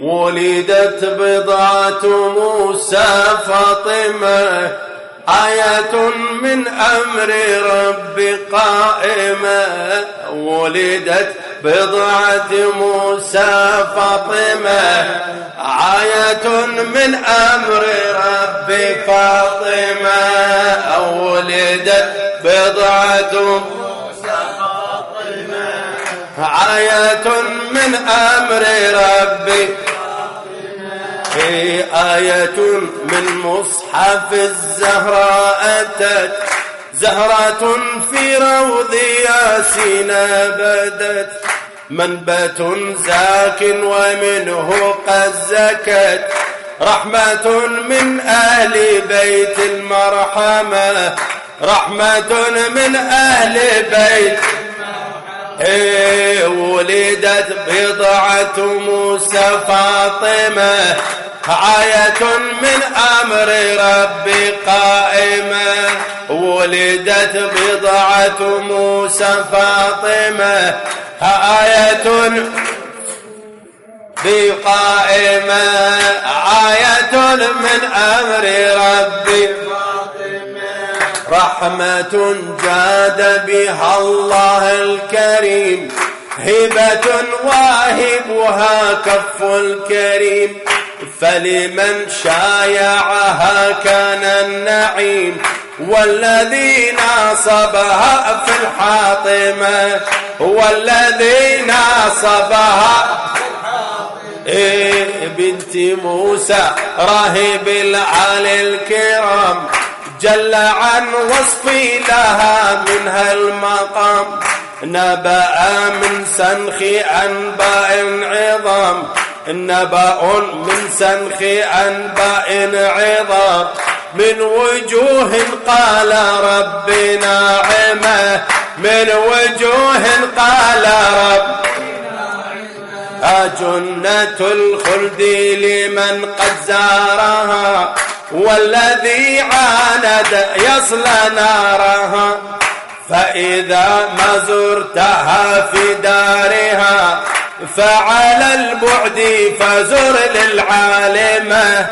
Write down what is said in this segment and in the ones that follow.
ولدت بضعة موسى فاطمة آية من أمر ربي قائمة. ولدت بضعة موسى فاطمة آية من أمر ربي فاطمة. ولدت بضعة موسى فاطمة آية من أمر ربي آية من مصحف الزهراء أتت زهرة في روض ياسين بدت منبت زاك ومنه قد زكت رحمة من أهل بيت المرحمة رحمة من أهل بيت إيه ولدت بضعة موسى فاطمة آية من أمر ربي قائمة ولدت بضعة موسى فاطمة. آية بقائمة آية من أمر ربي رحمة جاد بها الله الكريم هبة واهبها كف الكريم. فلمن شايعها كان النعيم والذي ناصبها في الحاطمة والذي ناصبها إيه بنت موسى راهب العالي الكرام جل عن وصفي لها من هالمقام نبأ من سنخ أنباء عظام. نبأ من سنخ أنباء عظام من وجوه قال ربنا عمه من وجوه قال رب جنة الخلد لمن قد زارها والذي عاند يصل نارها فإذا ما زرتها في دارها فعلى البعد فزر للعالمة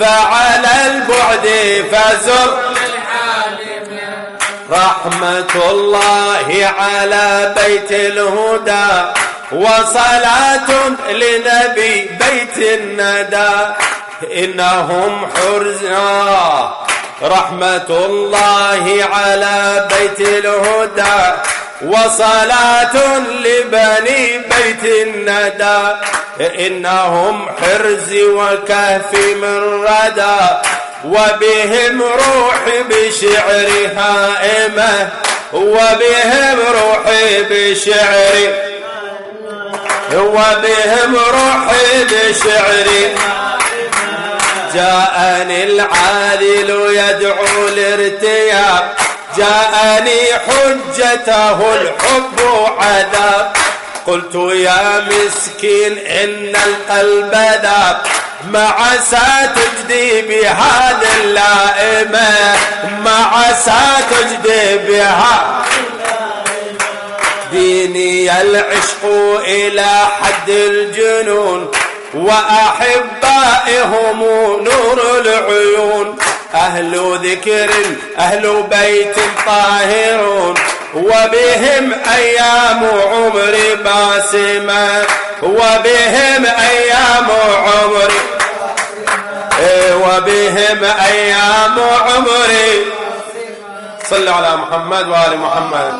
فعلى البعد فزر للعالمة رحمة الله على بيت الهدى وصلاة لنبي بيت الندى. إنهم حرزا. رحمة الله على بيت الهدى وصلاة لبني بيت الندى. إنهم حرز وكهف من ردى. وبهم روحي بشعر هائمة. وبهم روحي بشعر وبهم روحي بشعر جاءني العادل يدعو الارتياب. جاءني حجته الحب عذاب. قلت يا مسكين إن القلب ذاب. ما عسى تجدي بهذا اللائمة ما عسى تجدي بها. ديني العشق إلى حد الجنون. وأحبائهم نور العيون. أهل ذكر أهل بيت طاهرون وبهم أيام عمر باسمة وبهم أيام عمر إيه، وبهم أيام عمري صلوا على محمد وآل محمد.